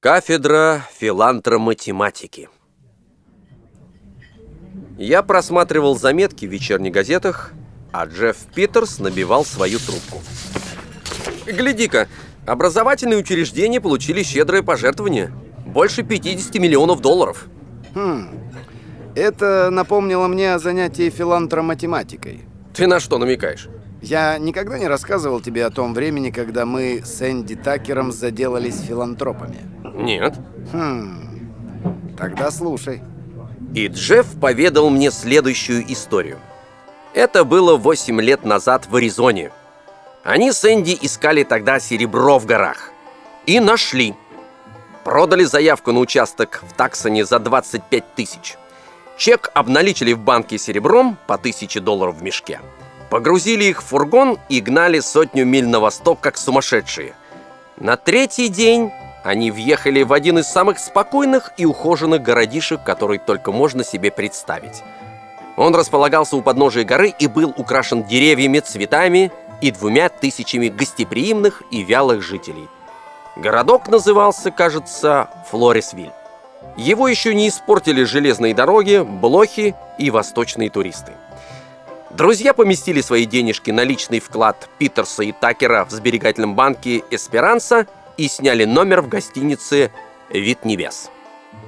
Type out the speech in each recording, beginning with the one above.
Кафедра филантроматематики. Я просматривал заметки в вечерних газетах, а Джефф Питерс набивал свою трубку. Гляди-ка, образовательные учреждения получили щедрое пожертвование. Больше 50 миллионов долларов. Хм. Это напомнило мне о занятии филантроматематикой. Ты на что намекаешь? Я никогда не рассказывал тебе о том времени, когда мы с Энди Такером заделались филантропами. Нет. Хм. Тогда слушай. И Джефф поведал мне следующую историю. Это было 8 лет назад в Аризоне. Они с Энди искали тогда серебро в горах. И нашли. Продали заявку на участок в Таксоне за 25 тысяч. Чек обналичили в банке серебром по 1000 долларов в мешке. Погрузили их в фургон и гнали сотню миль на восток, как сумасшедшие. На третий день они въехали в один из самых спокойных и ухоженных городишек, который только можно себе представить. Он располагался у подножия горы и был украшен деревьями, цветами и двумя тысячами гостеприимных и вялых жителей. Городок назывался, кажется, Флорисвиль. Его еще не испортили железные дороги, блохи и восточные туристы. Друзья поместили свои денежки на личный вклад Питерса и Такера в сберегательном банке «Эсперанса» и сняли номер в гостинице «Вид небес».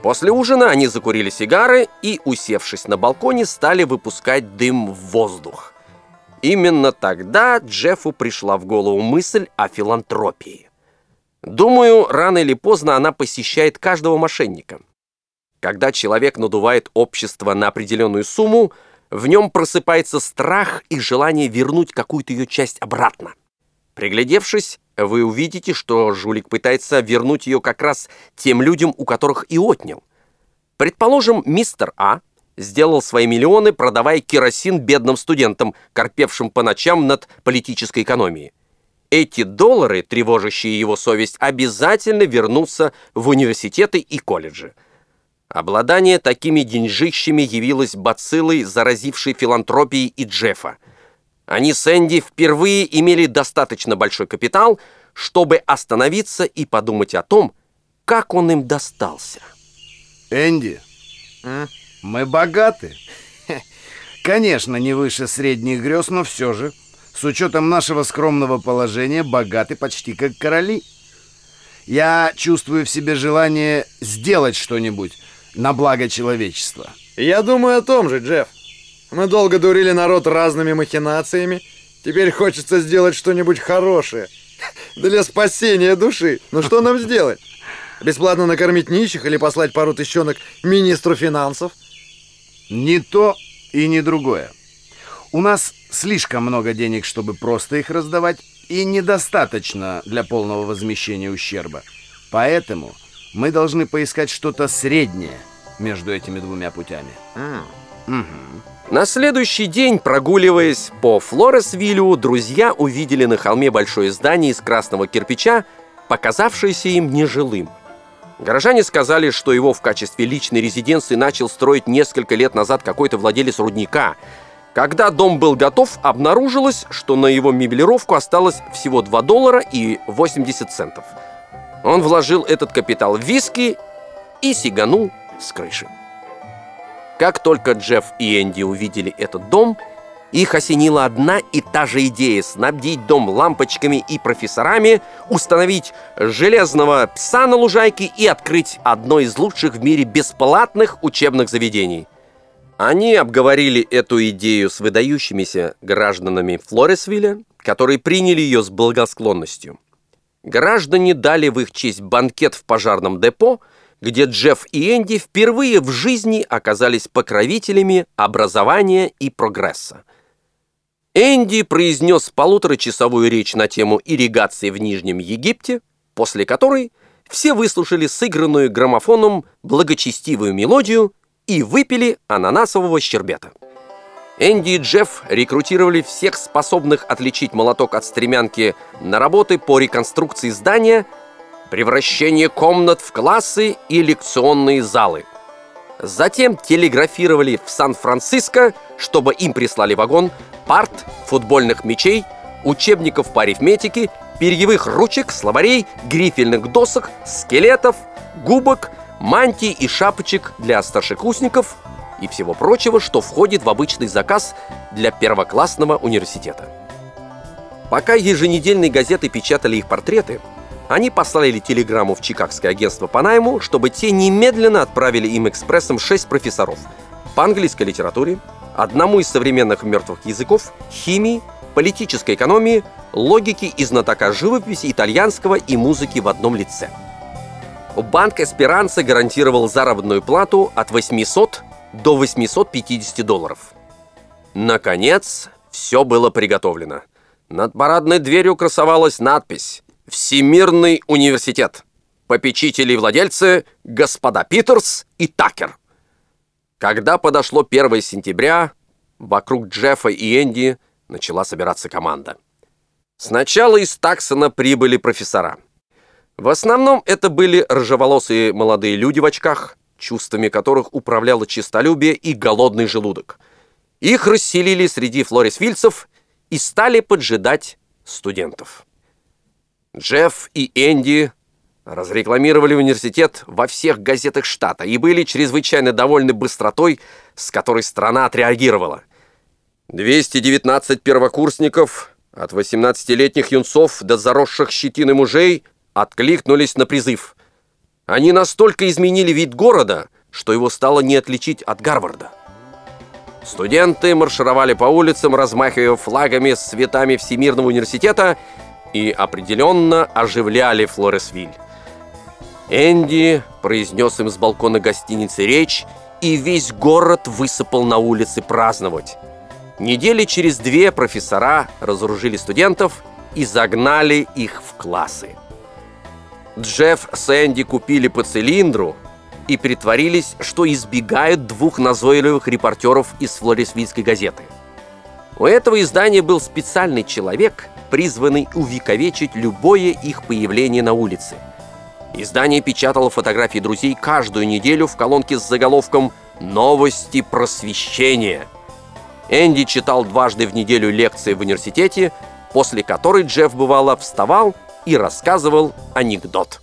После ужина они закурили сигары и, усевшись на балконе, стали выпускать дым в воздух. Именно тогда Джеффу пришла в голову мысль о филантропии. Думаю, рано или поздно она посещает каждого мошенника. Когда человек надувает общество на определенную сумму – в нем просыпается страх и желание вернуть какую-то ее часть обратно. Приглядевшись, вы увидите, что жулик пытается вернуть ее как раз тем людям, у которых и отнял. Предположим, мистер А сделал свои миллионы, продавая керосин бедным студентам, корпевшим по ночам над политической экономией. Эти доллары, тревожащие его совесть, обязательно вернутся в университеты и колледжи. Обладание такими деньжищами явилось бациллой, заразившей филантропией и Джеффа. Они с Энди впервые имели достаточно большой капитал, чтобы остановиться и подумать о том, как он им достался. Энди, а? мы богаты. Конечно, не выше средних грез, но все же, с учетом нашего скромного положения, богаты почти как короли. Я чувствую в себе желание сделать что-нибудь, на благо человечества. Я думаю о том же, Джефф. Мы долго дурили народ разными махинациями. Теперь хочется сделать что-нибудь хорошее. Для спасения души. Ну что нам сделать? Бесплатно накормить нищих или послать пару тыщенок министру финансов? Не то и не другое. У нас слишком много денег, чтобы просто их раздавать, и недостаточно для полного возмещения ущерба. Поэтому мы должны поискать что-то среднее между этими двумя путями. Mm. Угу. На следующий день, прогуливаясь по Флоресвиллю, друзья увидели на холме большое здание из красного кирпича, показавшееся им нежилым. Горожане сказали, что его в качестве личной резиденции начал строить несколько лет назад какой-то владелец рудника. Когда дом был готов, обнаружилось, что на его меблировку осталось всего 2 доллара и 80 центов – он вложил этот капитал в виски и сиганул с крыши. Как только Джефф и Энди увидели этот дом, их осенила одна и та же идея снабдить дом лампочками и профессорами, установить железного пса на лужайке и открыть одно из лучших в мире бесплатных учебных заведений. Они обговорили эту идею с выдающимися гражданами Флорисвилля, которые приняли ее с благосклонностью. Граждане дали в их честь банкет в пожарном депо, где Джефф и Энди впервые в жизни оказались покровителями образования и прогресса. Энди произнес полуторачасовую речь на тему ирригации в Нижнем Египте, после которой все выслушали сыгранную граммофоном благочестивую мелодию и выпили ананасового щербета. Энди и Джефф рекрутировали всех способных отличить молоток от стремянки на работы по реконструкции здания, превращение комнат в классы и лекционные залы. Затем телеграфировали в Сан-Франциско, чтобы им прислали вагон парт, футбольных мячей, учебников по арифметике перьевых ручек, словарей, грифельных досок, скелетов, губок, мантий и шапочек для старшекурсников и всего прочего, что входит в обычный заказ для первоклассного университета. Пока еженедельные газеты печатали их портреты, они послали телеграмму в Чикагское агентство по найму, чтобы те немедленно отправили им экспрессом шесть профессоров по английской литературе, одному из современных мертвых языков, химии, политической экономии, логики и знатока живописи, итальянского и музыки в одном лице. Банк Эсперанца гарантировал заработную плату от 800 до 850 долларов. Наконец, все было приготовлено. Над парадной дверью красовалась надпись «Всемирный университет. Попечители и владельцы – господа Питерс и Такер». Когда подошло 1 сентября, вокруг Джеффа и Энди начала собираться команда. Сначала из Таксона прибыли профессора. В основном это были рыжеволосые молодые люди в очках, чувствами которых управляло честолюбие и голодный желудок. Их расселили среди флорисвильцев и стали поджидать студентов. Джефф и Энди разрекламировали университет во всех газетах штата и были чрезвычайно довольны быстротой, с которой страна отреагировала. 219 первокурсников, от 18-летних юнцов до заросших щетины мужей, откликнулись на призыв. Они настолько изменили вид города, что его стало не отличить от Гарварда. Студенты маршировали по улицам, размахивая флагами с цветами Всемирного университета и определенно оживляли Флоресвиль. Энди произнес им с балкона гостиницы речь, и весь город высыпал на улицы праздновать. Недели через две профессора разоружили студентов и загнали их в классы. Джефф с Энди купили по цилиндру и притворились, что избегают двух назойливых репортеров из Флорисвильской газеты. У этого издания был специальный человек, призванный увековечить любое их появление на улице – Издание печатало фотографии друзей каждую неделю в колонке с заголовком «Новости просвещения». Энди читал дважды в неделю лекции в университете, после которой Джефф бывало вставал и рассказывал анекдот.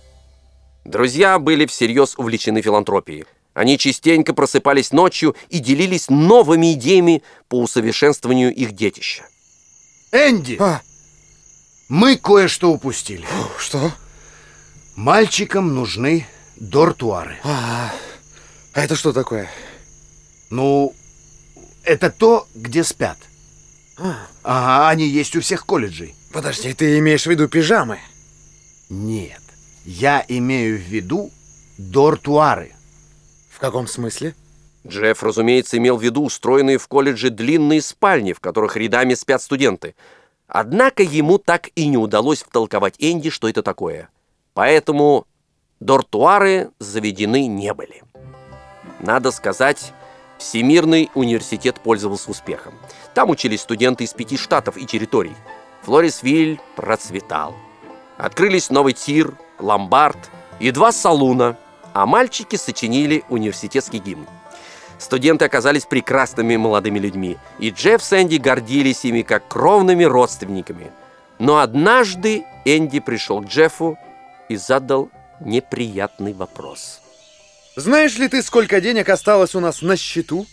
Друзья были всерьез увлечены филантропией. Они частенько просыпались ночью и делились новыми идеями по усовершенствованию их детища. Энди! А, Мы кое-что упустили. что? Мальчикам нужны дортуары. А, а это что такое? Ну, это то, где спят. Ага, они есть у всех колледжей. Подожди, ты имеешь в виду пижамы? Нет, я имею в виду дортуары. В каком смысле? Джефф, разумеется, имел в виду устроенные в колледже длинные спальни, в которых рядами спят студенты. Однако ему так и не удалось втолковать Энди, что это такое. Поэтому дортуары заведены не были. Надо сказать, Всемирный университет пользовался успехом. Там учились студенты из пяти штатов и территорий. Флорисвиль процветал. Открылись новый тир, ломбард и два салуна, а мальчики сочинили университетский гимн. Студенты оказались прекрасными молодыми людьми, и Джефф с Энди гордились ими как кровными родственниками. Но однажды Энди пришел к Джеффу и задал неприятный вопрос. Знаешь ли ты, сколько денег осталось у нас на счету?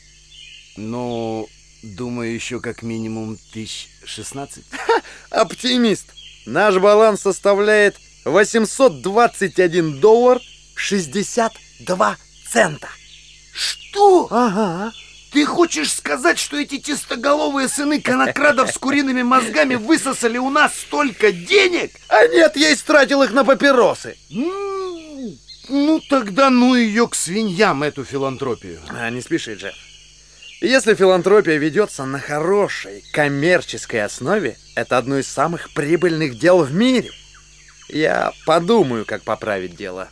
Ну, думаю, еще как минимум тысяч шестнадцать. Оптимист. Наш баланс составляет 821 доллар 62 цента. Что? Ага. Ты хочешь сказать, что эти тестоголовые сыны конокрадов с куриными мозгами высосали у нас столько денег? А нет, я истратил их на папиросы. Ну, тогда ну ее к свиньям, эту филантропию. А, не спеши, Джефф. Если филантропия ведется на хорошей коммерческой основе, это одно из самых прибыльных дел в мире. Я подумаю, как поправить дело.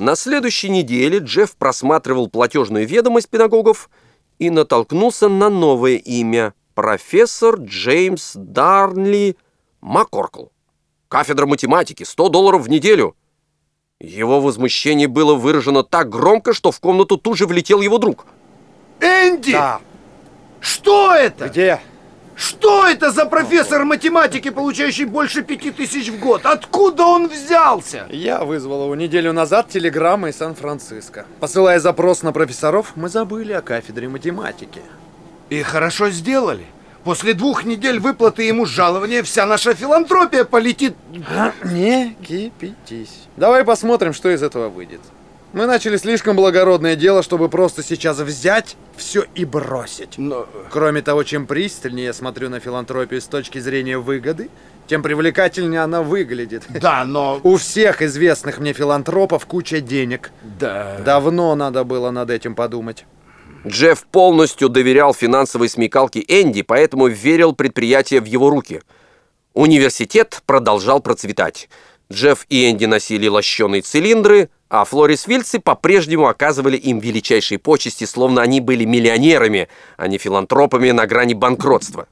На следующей неделе Джефф просматривал платежную ведомость педагогов и натолкнулся на новое имя – профессор Джеймс Дарнли Маккоркл. Кафедра математики, 100 долларов в неделю. Его возмущение было выражено так громко, что в комнату тут же влетел его друг. Энди! Да. Что это? Где? Что это за профессор математики, получающий больше пяти тысяч в год? Откуда он взялся? Я вызвал его неделю назад телеграммой из Сан-Франциско. Посылая запрос на профессоров, мы забыли о кафедре математики. И хорошо сделали. После двух недель выплаты ему жалования вся наша филантропия полетит... Не кипятись. Давай посмотрим, что из этого выйдет. Мы начали слишком благородное дело, чтобы просто сейчас взять все и бросить. Но... Кроме того, чем пристальнее я смотрю на филантропию с точки зрения выгоды, тем привлекательнее она выглядит. Да, но... У всех известных мне филантропов куча денег. Да... Давно надо было над этим подумать. Джефф полностью доверял финансовой смекалке Энди, поэтому верил предприятие в его руки. Университет продолжал процветать. Джефф и Энди носили лощеные цилиндры, а Флорис Вильцы по-прежнему оказывали им величайшие почести, словно они были миллионерами, а не филантропами на грани банкротства.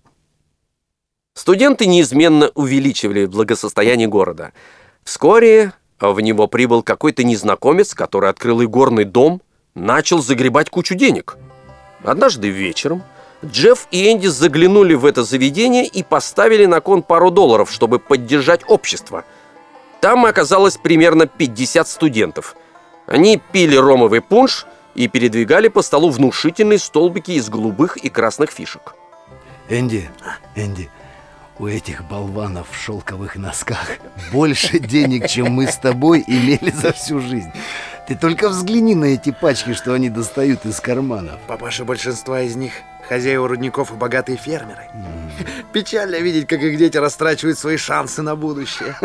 Студенты неизменно увеличивали благосостояние города. Вскоре в него прибыл какой-то незнакомец, который открыл игорный дом, начал загребать кучу денег. Однажды вечером Джефф и Энди заглянули в это заведение и поставили на кон пару долларов, чтобы поддержать общество. Там оказалось примерно 50 студентов. Они пили ромовый пунш и передвигали по столу внушительные столбики из голубых и красных фишек. Энди, Энди, у этих болванов в шелковых носках больше денег, чем мы с тобой имели за всю жизнь. Ты только взгляни на эти пачки, что они достают из карманов. Папаша большинства из них хозяева рудников и богатые фермеры. Печально видеть, как их дети растрачивают свои шансы на будущее.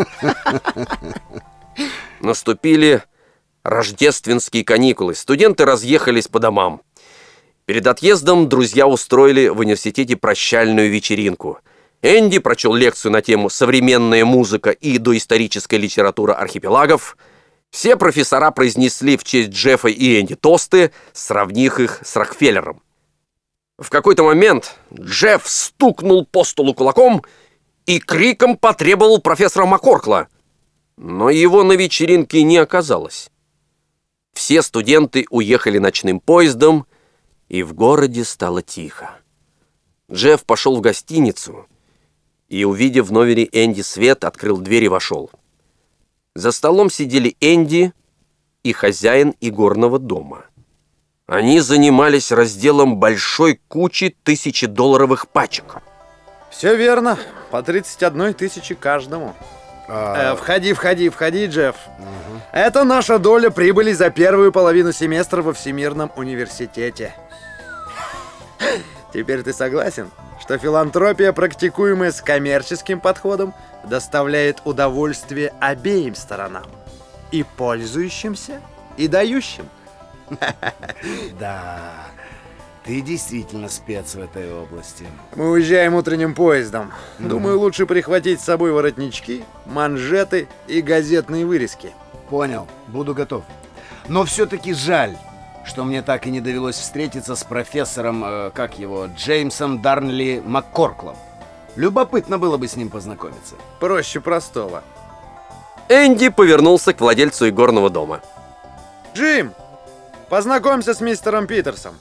Наступили рождественские каникулы. Студенты разъехались по домам. Перед отъездом друзья устроили в университете прощальную вечеринку. Энди прочел лекцию на тему «Современная музыка и доисторическая литература архипелагов». Все профессора произнесли в честь Джеффа и Энди тосты, сравнив их с Рокфеллером. В какой-то момент Джефф стукнул по столу кулаком и криком потребовал профессора Маккоркла. Но его на вечеринке не оказалось. Все студенты уехали ночным поездом, и в городе стало тихо. Джефф пошел в гостиницу и, увидев в номере Энди свет, открыл дверь и вошел. За столом сидели Энди и хозяин игорного дома. Они занимались разделом большой кучи тысячедолларовых пачек. Все верно. По 31 тысячи каждому. А, Э, входи, входи, входи, Джефф. Это наша доля прибыли за первую половину семестра во Всемирном университете. Теперь ты согласен, что филантропия, практикуемая с коммерческим подходом, доставляет удовольствие обеим сторонам. И пользующимся, и дающим. Да, ты действительно спец в этой области. Мы уезжаем утренним поездом. Думаю, лучше прихватить с собой воротнички, манжеты и газетные вырезки. Понял, буду готов. Но все-таки жаль, что мне так и не довелось встретиться с профессором, э, как его, Джеймсом Дарнли Маккорклом. Любопытно было бы с ним познакомиться. Проще простого. Энди повернулся к владельцу игорного дома. Джим, познакомься с мистером Питерсом.